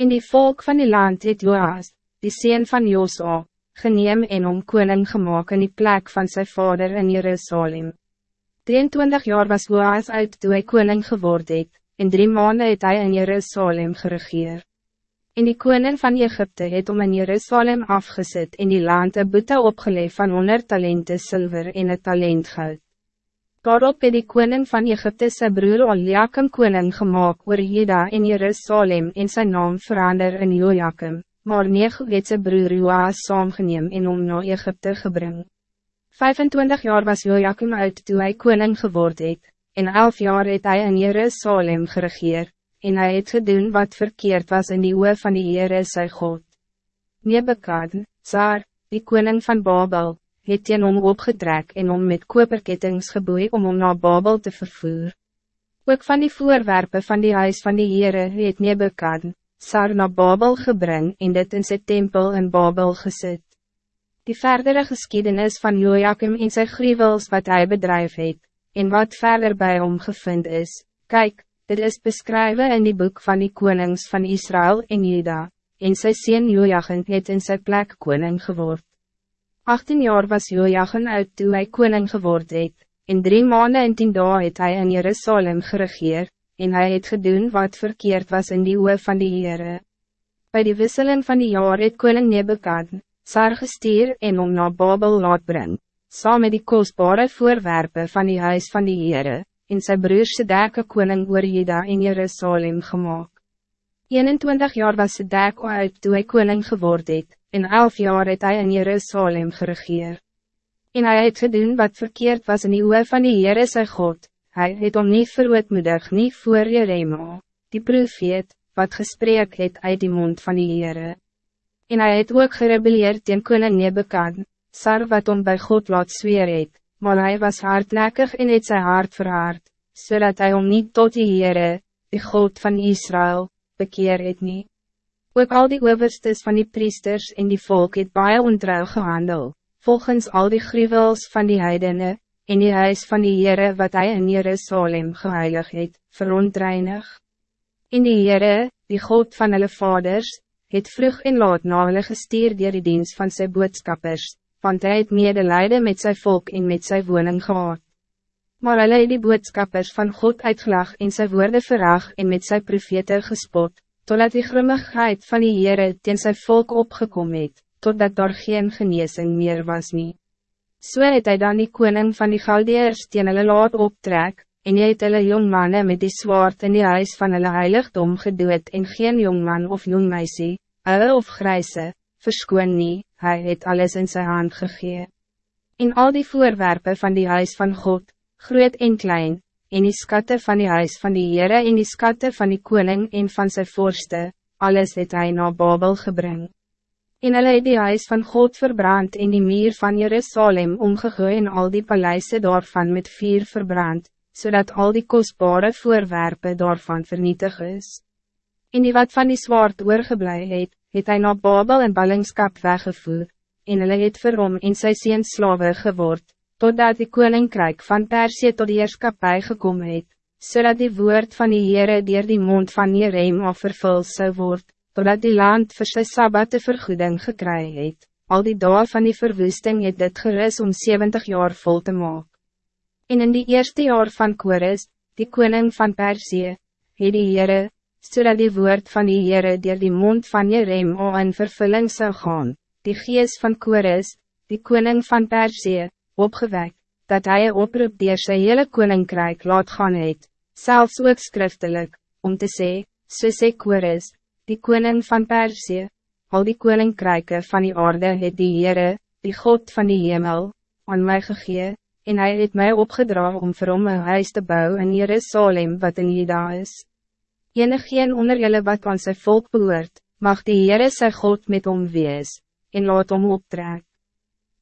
In die volk van die land het Joas, die sien van Josa, geneem en om koning gemaakt in die plek van zijn vader in Jerusalem. 23 jaar was Joas uit toe hy koning geword het, en drie maanden het hy in Jerusalem geregeer. En die koning van Egypte het om in Jerusalem afgezet en die land een boete opgeleef van 100 talenten zilver en een talent goud. Daarop het die koning van Egypte sy broer Oliakim koning gemaakt oor Jeda in Jerusalem en zijn naam verander in Jojakim, maar Nego het sy broer Joas saamgeneem en om na Egypte gebring. 25 jaar was Jojakim uit toe hy koning geword het, en 11 jaar het hij in Jerusalem geregeer, en hij het gedoen wat verkeerd was in die oe van die Heere sy God. Nebekad, Tsar, die koning van Babel, het teen om opgetrek en om met koperkettings geboei om om naar Babel te vervoer. Ook van die voorwerpen van die huis van die Heere het Nebekad, Sar naar Babel gebring en dit in sy tempel in Babel gezet. Die verdere geschiedenis van Joachim en sy gruwels wat hij bedrijf het, en wat verder bij hom gevind is, kijk, dit is beschrijven in die boek van die konings van Israël en Juda, en sy sien Joachim het in sy plek koning geword. 18 jaar was Jojagen uit toe hy koning geword het, en drie maanden en tien dagen het hy in Jerusalem geregeer, en hij het gedoen wat verkeerd was in die oe van die Heere. Bij die wisseling van die jaar het koning Nebekad, Sar gestuur en om na Babel laat bring, saam met die kostbare voorwerpen van die huis van die Heere, en sy broers Sedeke koning oor Juda in Jerusalem gemaakt. 21 jaar was Sedek uit toe hy koning geword het, en elf jaar het hij in Jerusalem geregeer. En hij het gedoen wat verkeerd was in die oe van die Heere sy God, hij het om niet verootmoedig nie voor Jerema, die profeet, wat gesprek het uit die mond van die Heere. En hij het ook gerebeleerd teen koning Nebekad, sar wat om bij God laat zweer het, maar hij was hardlekkig en het sy hart verhaard, zodat hij om niet tot die Heere, die God van Israël, bekeer het niet. Ook al die overstes van die priesters en die volk het baie ontrouw gehandel, volgens al die gruwels van die heidene, en die huis van die Heere wat hij in Jerusalem geheilig het, verontreinig. In die Heere, die God van hulle vaders, het vroeg en laat na hulle gestuur dier die dienst van zijn boodskappers, want hij het medelijde met zijn volk en met zijn woning gehad. Maar hulle het die boodskappers van God uitgelag en zijn woorden verraag en met zijn profete gespot, totdat die grimmigheid van die Heere teen sy volk opgekom het, totdat daar geen geneesing meer was nie. So het hy dan die koning van die Galdeers teen hulle laat optrek, en hy het hulle jongmanne met die zwaard in die huis van hulle heiligdom gedood en geen jongman of jongmeisie, hulle of grijze, verskoon nie, hy het alles in zijn hand gegee. In al die voorwerpen van die huis van God, groot en klein, en die skatte van die huis van die Heere en die skatte van die koning en van zijn voorste, alles het hij naar Babel gebring. En hulle het die huis van God verbrand en die muur van Jerusalem omgegooi en al die paleise daarvan met vuur verbrand, zodat al die kostbare voorwerpen daarvan vernietig is. En die wat van die zwaard oorgeblij het, het hy na Babel en ballingskap weggevoer, en hulle het vir hom en sy seens slawe geword, totdat die koninkrijk van Persie tot die heerskapie gekom het, zodat die woord van die Heere dier die mond van Jerema vervul zou word, totdat die land vir sy sabbate vergoeding gekry het. Al die dagen van die verwoesting het dit geris om 70 jaar vol te maken. En in die eerste jaar van Kores, die koning van Persie, het die Heere, zodat die woord van die Heere dier die mond van Jerema in vervulling zou gaan, die geest van Kores, die koning van Persie, opgewekt, dat hij een oproep die sy hele koninkrijk laat gaan het, selfs ook skriftelijk, om te sê, so sê Kores, die koning van Persie, al die koninkryke van die aarde het die Heere, die God van die hemel, aan mij gegee, en hij het mij opgedra om vir hom een huis te bouwen in Jerusalem wat in Juda is. Enigeen onder julle wat aan sy volk behoort, mag die Heere sy God met hom wees, en laat hom optrek.